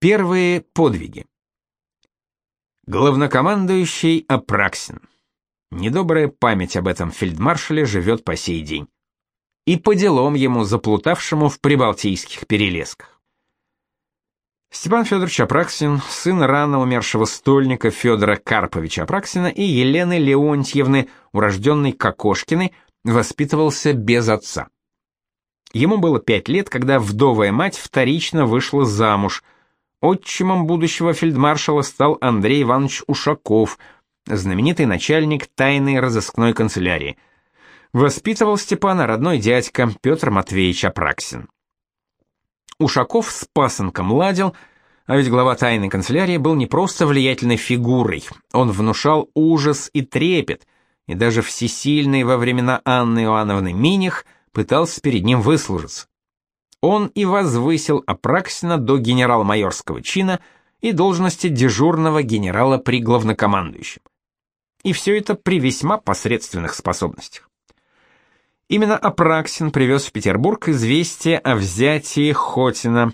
Первые подвиги. Главнокомандующий Апраксин. Недобрая память об этом фельдмаршале живет по сей день. И по делам ему, заплутавшему в прибалтийских перелесках. Степан Федорович Апраксин, сын рано умершего стольника Федора Карповича Апраксина и Елены Леонтьевны, урожденной Кокошкиной, воспитывался без отца. Ему было пять лет, когда вдовая мать вторично вышла замуж – Отчимом будущего фельдмаршала стал Андрей Иванович Ушаков, знаменитый начальник тайной разыскной канцелярии. Воспитывал Степана родной дядька Петр Матвеевич Апраксин. Ушаков с пасынком ладил, а ведь глава тайной канцелярии был не просто влиятельной фигурой, он внушал ужас и трепет, и даже всесильный во времена Анны Иоанновны Миних пытался перед ним выслужиться он и возвысил Апраксина до генерал-майорского чина и должности дежурного генерала при главнокомандующем. И все это при весьма посредственных способностях. Именно Апраксин привез в Петербург известие о взятии Хотина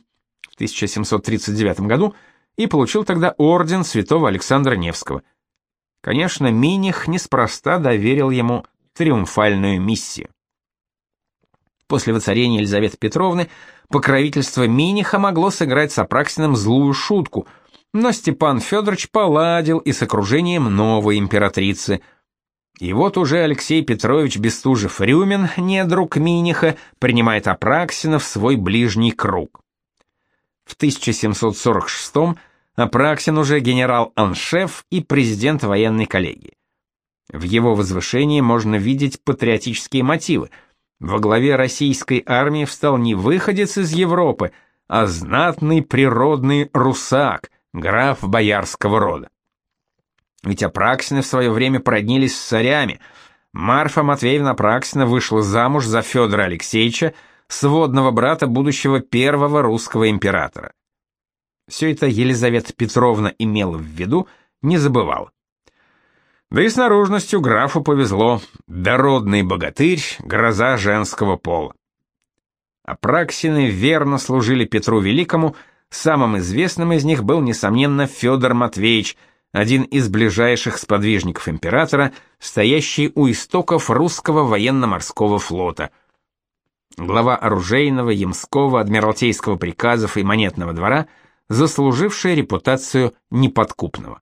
в 1739 году и получил тогда орден святого Александра Невского. Конечно, Миних неспроста доверил ему триумфальную миссию. После воцарения Елизаветы Петровны покровительство Миниха могло сыграть с Апраксиным злую шутку, но Степан Федорович поладил и с окружением новой императрицы. И вот уже Алексей Петрович Бестужев-Рюмин, недруг Миниха, принимает Апраксина в свой ближний круг. В 1746 Апраксин уже генерал-аншеф и президент военной коллегии. В его возвышении можно видеть патриотические мотивы – во главе российской армии встал не выходец из Европы, а знатный природный русак, граф боярского рода. Ведь Апраксины в свое время проднились с царями. Марфа Матвеевна Апраксина вышла замуж за Федора Алексеевича, сводного брата будущего первого русского императора. Все это Елизавета Петровна имела в виду, не забывала. Да и с наружностью графу повезло. Дородный богатырь, гроза женского пола. Апраксины верно служили Петру Великому, самым известным из них был, несомненно, Федор Матвеевич, один из ближайших сподвижников императора, стоящий у истоков русского военно-морского флота. Глава оружейного, ямского, адмиралтейского приказов и монетного двора, заслуживший репутацию неподкупного.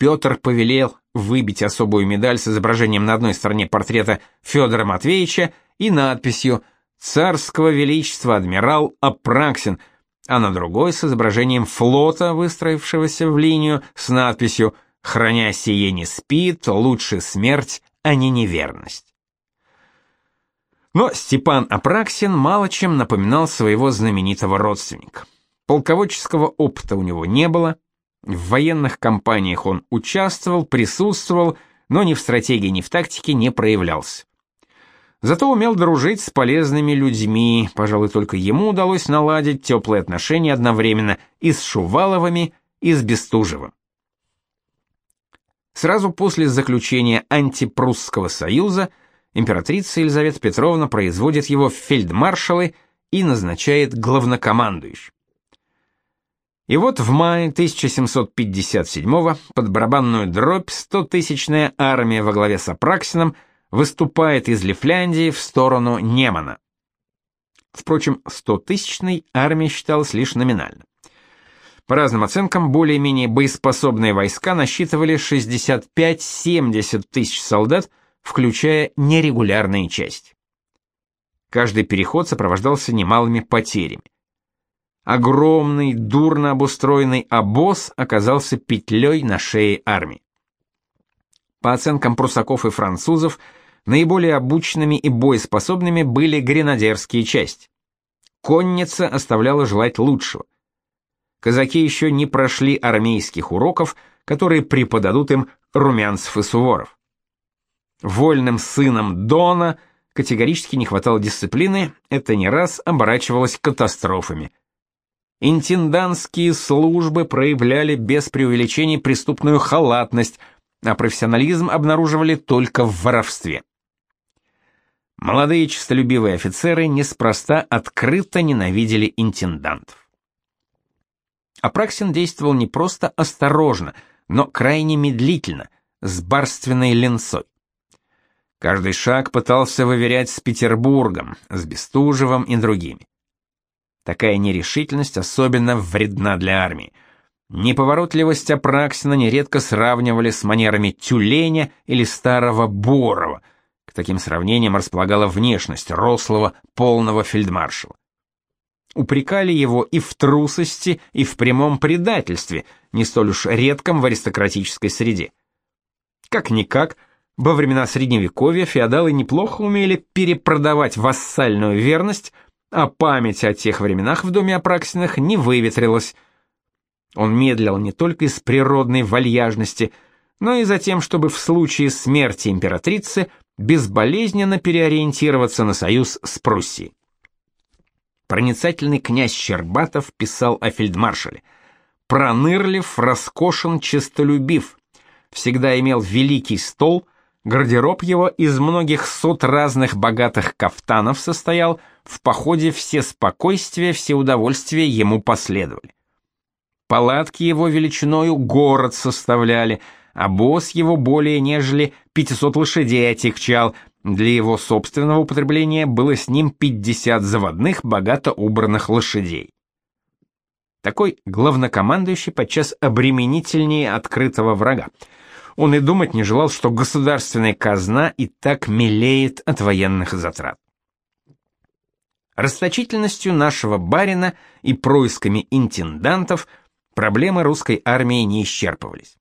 Петр повелел выбить особую медаль с изображением на одной стороне портрета Федора Матвеевича и надписью «Царского величества адмирал Апраксин», а на другой с изображением флота, выстроившегося в линию, с надписью «Храня сие не спит, лучше смерть, а не неверность». Но Степан Апраксин мало чем напоминал своего знаменитого родственника. Полководческого опыта у него не было, в военных кампаниях он участвовал, присутствовал, но ни в стратегии, ни в тактике не проявлялся. Зато умел дружить с полезными людьми, пожалуй, только ему удалось наладить теплые отношения одновременно и с Шуваловыми, и с Бестужевым. Сразу после заключения антипрусского союза императрица Елизавета Петровна производит его в фельдмаршалы и назначает главнокомандующим. И вот в мае 1757-го под барабанную дробь 100-тысячная армия во главе с Апраксином выступает из Лифляндии в сторону Немана. Впрочем, 100-тысячной армия считалась лишь номинально. По разным оценкам, более-менее боеспособные войска насчитывали 65-70 тысяч солдат, включая нерегулярные части. Каждый переход сопровождался немалыми потерями. Огромный, дурно обустроенный обоз оказался петлей на шее армии. По оценкам прусаков и французов, наиболее обученными и боеспособными были гренадерские части. Конница оставляла желать лучшего. Казаки еще не прошли армейских уроков, которые преподадут им Румянцев и Суворов. Вольным сыном Дона категорически не хватало дисциплины, это не раз оборачивалось катастрофами. Интендантские службы проявляли без преувеличений преступную халатность, а профессионализм обнаруживали только в воровстве. Молодые честолюбивые офицеры неспроста открыто ненавидели интендантов. Апраксин действовал не просто осторожно, но крайне медлительно, с барственной ленцой. Каждый шаг пытался выверять с Петербургом, с Бестужевым и другими. Такая нерешительность особенно вредна для армии. Неповоротливость Апраксина нередко сравнивали с манерами тюленя или старого Борова. К таким сравнениям располагала внешность рослого, полного фельдмаршала. Упрекали его и в трусости, и в прямом предательстве, не столь уж редком в аристократической среде. Как-никак, во времена Средневековья феодалы неплохо умели перепродавать вассальную верность, а память о тех временах в доме Апраксиных не выветрилась. Он медлил не только из природной вальяжности, но и за тем, чтобы в случае смерти императрицы безболезненно переориентироваться на союз с Пруссией. Проницательный князь Щербатов писал о фельдмаршале. Пронырлив, роскошен, честолюбив, всегда имел великий стол, гардероб его из многих сот разных богатых кафтанов состоял, в походе все спокойствия, все удовольствия ему последовали. Палатки его величиною город составляли, а босс его более нежели 500 лошадей отягчал, для его собственного употребления было с ним 50 заводных, богато убранных лошадей. Такой главнокомандующий подчас обременительнее открытого врага. Он и думать не желал, что государственная казна и так мелеет от военных затрат. Расточительностью нашего барина и происками интендантов проблемы русской армии не исчерпывались.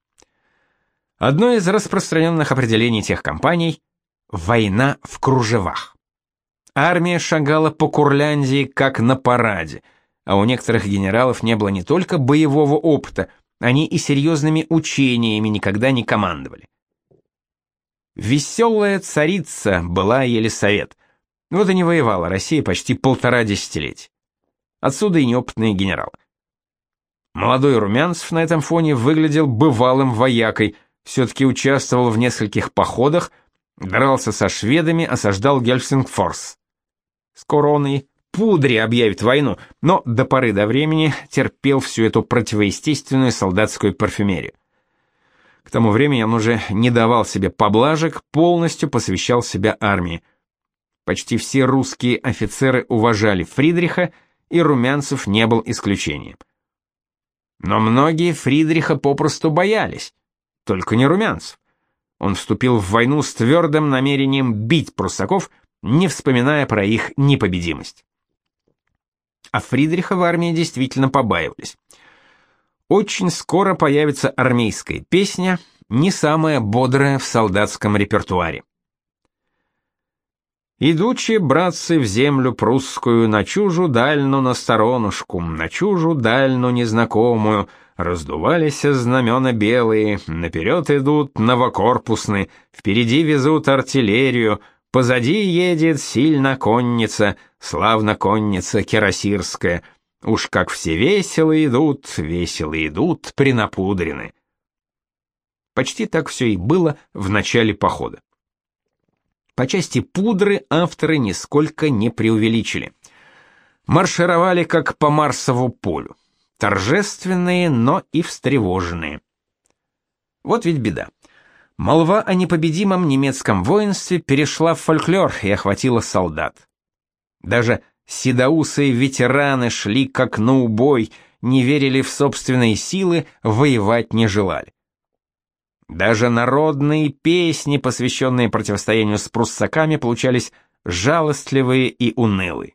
Одно из распространенных определений тех компаний Война в кружевах. Армия шагала по Курляндии как на параде, а у некоторых генералов не было не только боевого опыта, они и серьезными учениями никогда не командовали. Веселая царица была Елисавет. Вот и не воевала Россия почти полтора десятилетия. Отсюда и неопытные генералы. Молодой Румянцев на этом фоне выглядел бывалым воякой, все-таки участвовал в нескольких походах, дрался со шведами, осаждал Гельсингфорс. Скоро он и пудре объявит войну, но до поры до времени терпел всю эту противоестественную солдатскую парфюмерию. К тому времени он уже не давал себе поблажек, полностью посвящал себя армии. Почти все русские офицеры уважали Фридриха, и Румянцев не был исключением. Но многие Фридриха попросту боялись, только не Румянцев. Он вступил в войну с твердым намерением бить пруссаков, не вспоминая про их непобедимость. А Фридриха в армии действительно побаивались. Очень скоро появится армейская песня, не самая бодрая в солдатском репертуаре. Идучи, братцы, в землю прусскую, на чужу дальну на сторонушку, на чужу дальну незнакомую, Раздувались знамена белые, наперед идут новокорпусные, впереди везут артиллерию, позади едет сильно конница, славно конница кирасирская. Уж как все весело идут, весело идут, принапудрены. Почти так все и было в начале похода. По части пудры авторы нисколько не преувеличили. Маршировали как по Марсову полю торжественные, но и встревоженные. Вот ведь беда. Молва о непобедимом немецком воинстве перешла в фольклор и охватила солдат. Даже седоусые ветераны шли как на убой, не верили в собственные силы, воевать не желали. Даже народные песни, посвященные противостоянию с пруссаками, получались жалостливые и унылые.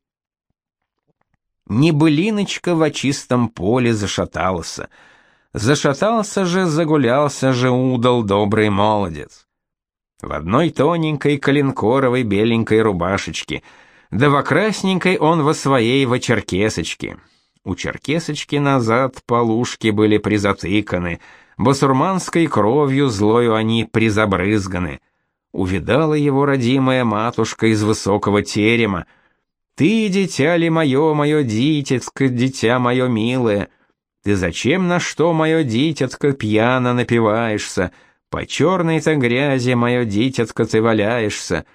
Небылиночка во чистом поле зашатался. Зашатался же, загулялся же удал добрый молодец. В одной тоненькой коленкоровой беленькой рубашечке, да во красненькой он во своей во черкесочке. У черкесочки назад полушки были призатыканы, басурманской кровью злою они призабрызганы. Увидала его родимая матушка из высокого терема, ты, дитя ли мое, мое дитятко, дитя мое милое, ты зачем на что, мое дитятко, пьяно напиваешься, по черной-то грязи, мое дитятко, ты валяешься?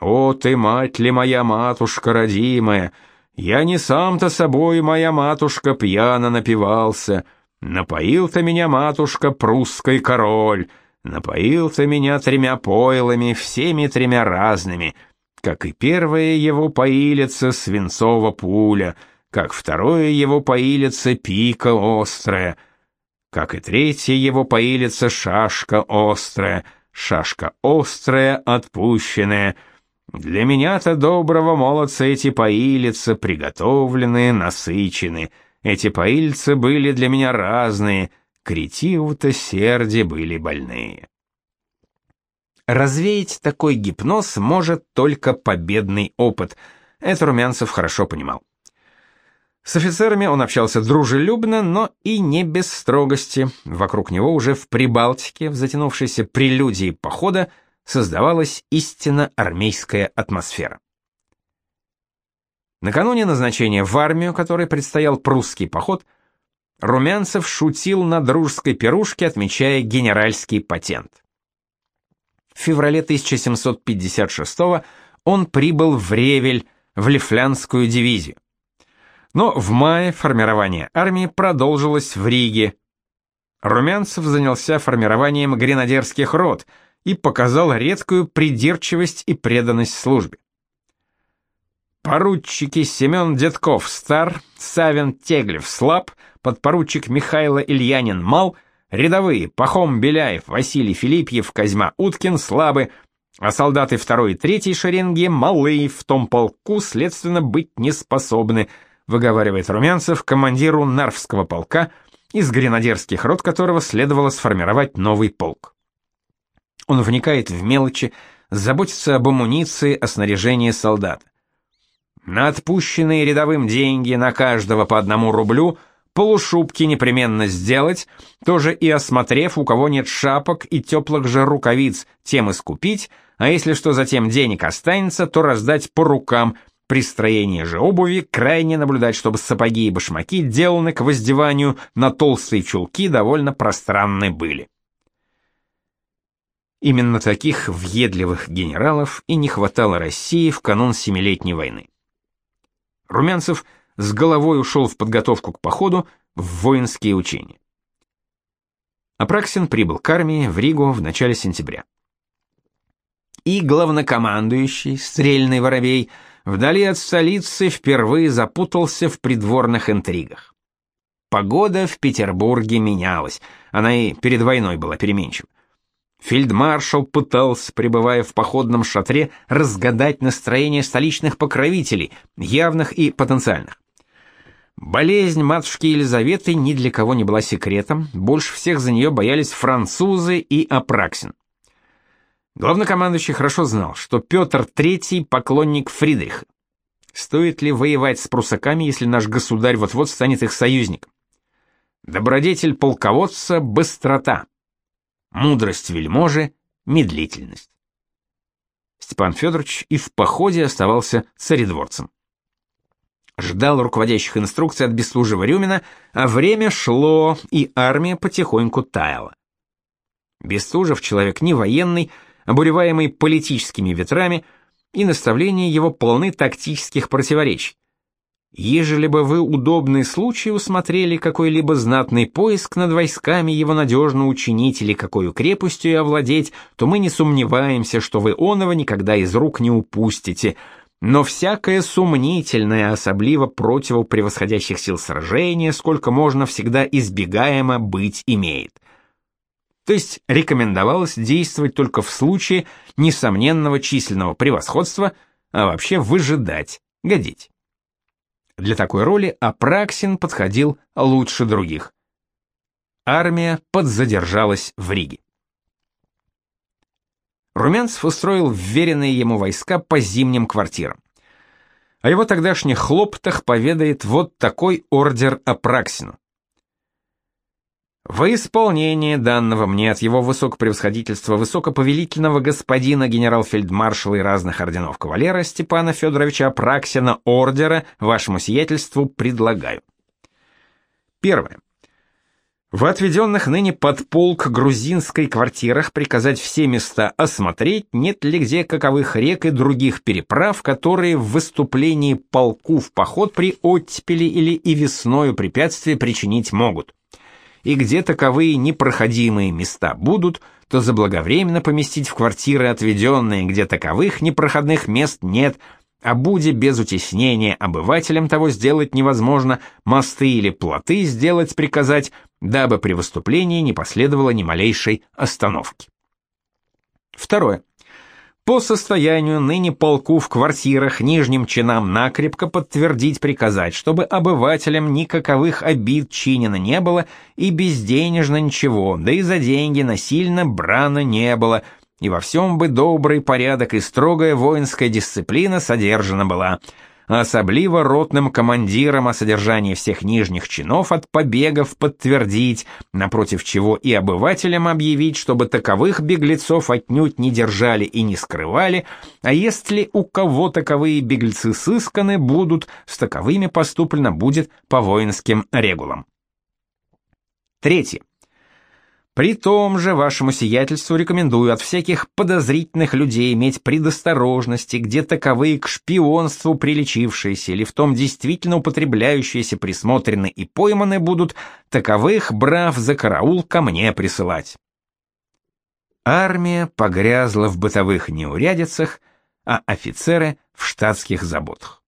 О, ты, мать ли моя матушка родимая, я не сам-то собой, моя матушка, пьяно напивался, — Напоил ты меня, матушка, прусский король, напоил ты меня тремя пойлами, всеми тремя разными, как и первая его поилица свинцова пуля, как второе его поилица пика острая, как и третья его поилица шашка острая, шашка острая, отпущенная. Для меня-то доброго молодца эти поилицы приготовленные, насычены. Эти поильцы были для меня разные, кретиву-то серде были больные. Развеять такой гипноз может только победный опыт. Это Румянцев хорошо понимал. С офицерами он общался дружелюбно, но и не без строгости. Вокруг него уже в Прибалтике, в затянувшейся прелюдии похода, создавалась истинно армейская атмосфера. Накануне назначения в армию, которой предстоял прусский поход, Румянцев шутил на дружеской пирушке, отмечая генеральский патент. В феврале 1756 он прибыл в Ревель, в Лифлянскую дивизию. Но в мае формирование армии продолжилось в Риге. Румянцев занялся формированием гренадерских рот и показал редкую придирчивость и преданность службе. Поручики Семен Детков стар, Савин Теглев слаб, подпоручик Михайло Ильянин мал, рядовые Пахом Беляев, Василий Филиппьев, Козьма Уткин слабы, а солдаты второй и третьей шеренги малые в том полку, следственно, быть не способны – выговаривает Румянцев командиру Нарвского полка, из гренадерских рот которого следовало сформировать новый полк. Он вникает в мелочи, заботится об амуниции, о снаряжении солдат. На отпущенные рядовым деньги на каждого по одному рублю полушубки непременно сделать, тоже и осмотрев, у кого нет шапок и теплых же рукавиц, тем искупить, а если что затем денег останется, то раздать по рукам – при строении же обуви крайне наблюдать, чтобы сапоги и башмаки, деланы к воздеванию на толстые чулки, довольно пространны были. Именно таких въедливых генералов и не хватало России в канун Семилетней войны. Румянцев с головой ушел в подготовку к походу в воинские учения. Апраксин прибыл к армии в Ригу в начале сентября. И главнокомандующий, стрельный воробей, вдали от столицы впервые запутался в придворных интригах. Погода в Петербурге менялась, она и перед войной была переменчива. Фельдмаршал пытался, пребывая в походном шатре, разгадать настроение столичных покровителей, явных и потенциальных. Болезнь матушки Елизаветы ни для кого не была секретом, больше всех за нее боялись французы и Апраксин. Главнокомандующий хорошо знал, что Петр III поклонник Фридриха. Стоит ли воевать с прусаками, если наш государь вот-вот станет их союзником? Добродетель полководца — быстрота. Мудрость вельможи — медлительность. Степан Федорович и в походе оставался царедворцем. Ждал руководящих инструкций от Бестужева Рюмина, а время шло, и армия потихоньку таяла. Бестужев человек не военный, обуреваемый политическими ветрами, и наставления его полны тактических противоречий. Ежели бы вы удобный случай усмотрели какой-либо знатный поиск над войсками его надежно учинить или какую крепостью овладеть, то мы не сомневаемся, что вы оного никогда из рук не упустите. Но всякое сомнительное, особливо противу превосходящих сил сражения, сколько можно всегда избегаемо быть имеет. То есть рекомендовалось действовать только в случае несомненного численного превосходства, а вообще выжидать, годить. Для такой роли Апраксин подходил лучше других. Армия подзадержалась в Риге. Румянцев устроил вверенные ему войска по зимним квартирам. О его тогдашних хлоптах поведает вот такой ордер Апраксину. В исполнение данного мне от его высокопревосходительства высокоповелительного господина генерал-фельдмаршала и разных орденов кавалера Степана Федоровича Апраксина ордера вашему сиятельству предлагаю. Первое. В отведенных ныне под полк грузинской квартирах приказать все места осмотреть, нет ли где каковых рек и других переправ, которые в выступлении полку в поход при оттепели или и весною препятствия причинить могут и где таковые непроходимые места будут, то заблаговременно поместить в квартиры отведенные, где таковых непроходных мест нет, а буде без утеснения обывателям того сделать невозможно, мосты или плоты сделать приказать, дабы при выступлении не последовало ни малейшей остановки. Второе. По состоянию ныне полку в квартирах нижним чинам накрепко подтвердить приказать, чтобы обывателям никаковых обид чинено не было и безденежно ничего, да и за деньги насильно брано не было, и во всем бы добрый порядок и строгая воинская дисциплина содержана была – особливо ротным командирам о содержании всех нижних чинов от побегов подтвердить, напротив чего и обывателям объявить, чтобы таковых беглецов отнюдь не держали и не скрывали, а если у кого таковые беглецы сысканы будут, с таковыми поступлено будет по воинским регулам. Третье. При том же вашему сиятельству рекомендую от всяких подозрительных людей иметь предосторожности, где таковые к шпионству приличившиеся или в том действительно употребляющиеся присмотрены и пойманы будут, таковых брав за караул ко мне присылать. Армия погрязла в бытовых неурядицах, а офицеры в штатских заботах.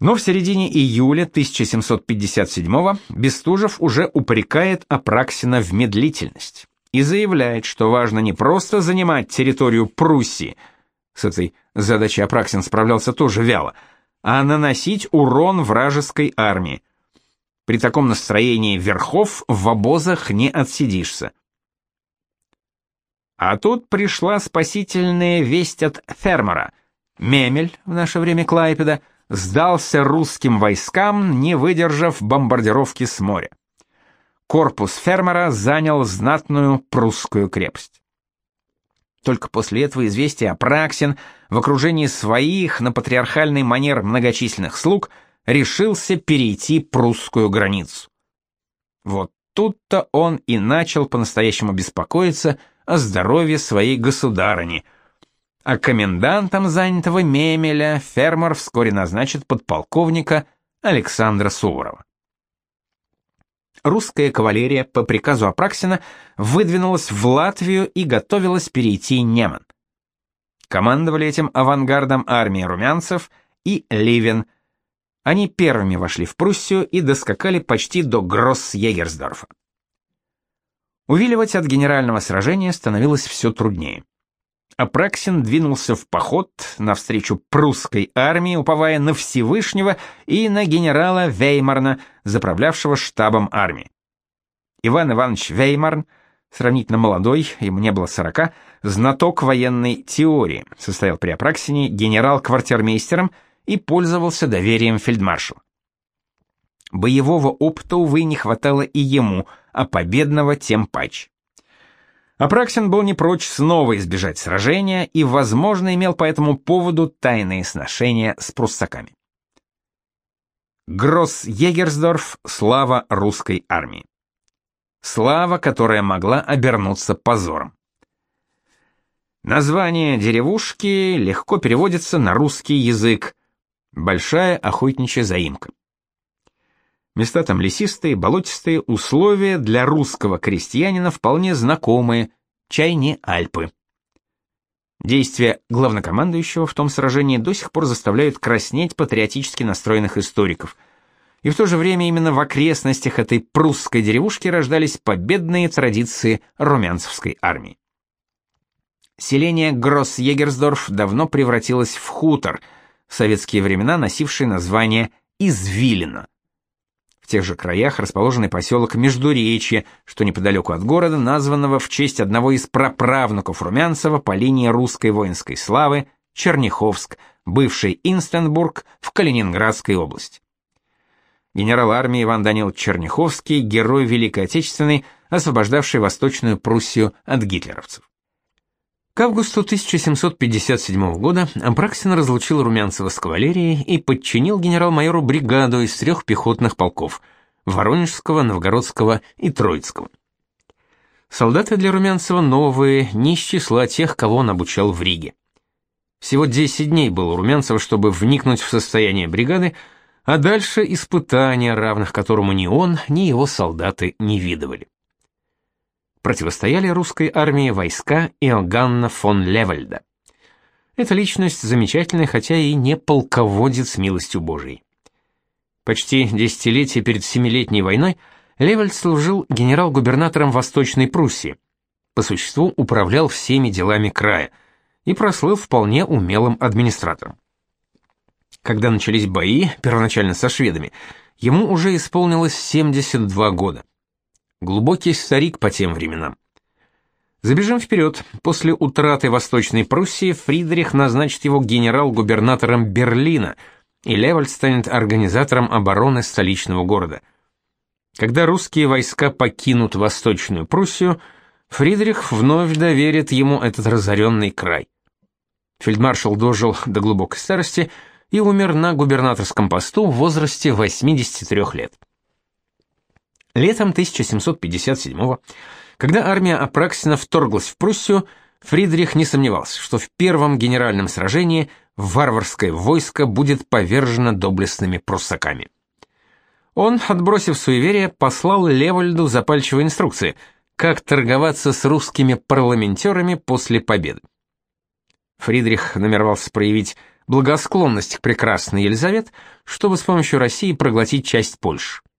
Но в середине июля 1757-го Бестужев уже упрекает Апраксина в медлительность и заявляет, что важно не просто занимать территорию Пруссии, с этой задачей Апраксин справлялся тоже вяло, а наносить урон вражеской армии. При таком настроении верхов в обозах не отсидишься. А тут пришла спасительная весть от фермера. Мемель, в наше время Клайпеда, — сдался русским войскам, не выдержав бомбардировки с моря. Корпус фермера занял знатную прусскую крепость. Только после этого известия Апраксин в окружении своих на патриархальный манер многочисленных слуг решился перейти прусскую границу. Вот тут-то он и начал по-настоящему беспокоиться о здоровье своей государыни – а комендантом занятого Мемеля фермер вскоре назначит подполковника Александра Суворова. Русская кавалерия по приказу Апраксина выдвинулась в Латвию и готовилась перейти Неман. Командовали этим авангардом армии румянцев и Ливен. Они первыми вошли в Пруссию и доскакали почти до Гросс-Егерсдорфа. Увиливать от генерального сражения становилось все труднее. Апраксин двинулся в поход навстречу прусской армии, уповая на Всевышнего и на генерала Веймарна, заправлявшего штабом армии. Иван Иванович Веймарн, сравнительно молодой, ему не было сорока, знаток военной теории, состоял при Апраксине генерал-квартирмейстером и пользовался доверием фельдмаршала. Боевого опыта, увы, не хватало и ему, а победного тем паче. Апраксин был не прочь снова избежать сражения и, возможно, имел по этому поводу тайные сношения с пруссаками. Гросс-Егерсдорф — слава русской армии. Слава, которая могла обернуться позором. Название деревушки легко переводится на русский язык. Большая охотничья заимка. Места там лесистые, болотистые, условия для русского крестьянина вполне знакомые, чай не Альпы. Действия главнокомандующего в том сражении до сих пор заставляют краснеть патриотически настроенных историков. И в то же время именно в окрестностях этой прусской деревушки рождались победные традиции румянцевской армии. Селение Гросс-Егерсдорф давно превратилось в хутор, в советские времена носивший название Извилино. В тех же краях расположенный поселок Междуречье, что неподалеку от города, названного в честь одного из праправнуков Румянцева по линии русской воинской славы Черняховск, бывший Инстенбург в Калининградской области. Генерал армии Иван Данил Черняховский, герой Великой Отечественной, освобождавший Восточную Пруссию от гитлеровцев. К августу 1757 года Апраксин разлучил Румянцева с кавалерией и подчинил генерал-майору бригаду из трех пехотных полков – Воронежского, Новгородского и Троицкого. Солдаты для Румянцева новые, не из числа тех, кого он обучал в Риге. Всего 10 дней было у Румянцева, чтобы вникнуть в состояние бригады, а дальше испытания, равных которому ни он, ни его солдаты не видывали. Противостояли русской армии войска Иоганна фон Левальда. Эта личность замечательная, хотя и не полководец милостью Божией. Почти десятилетие перед Семилетней войной Левальд служил генерал-губернатором Восточной Пруссии. По существу управлял всеми делами края и прослыл вполне умелым администратором. Когда начались бои, первоначально со шведами, ему уже исполнилось 72 года. Глубокий старик по тем временам. Забежим вперед. После утраты Восточной Пруссии Фридрих назначит его генерал-губернатором Берлина, и Левальд станет организатором обороны столичного города. Когда русские войска покинут Восточную Пруссию, Фридрих вновь доверит ему этот разоренный край. Фельдмаршал дожил до глубокой старости и умер на губернаторском посту в возрасте 83 лет. Летом 1757 когда армия Апраксина вторглась в Пруссию, Фридрих не сомневался, что в первом генеральном сражении варварское войско будет повержено доблестными пруссаками. Он, отбросив суеверие, послал Левальду запальчивые инструкции, как торговаться с русскими парламентерами после победы. Фридрих намеревался проявить благосклонность к прекрасной Елизавет, чтобы с помощью России проглотить часть Польши.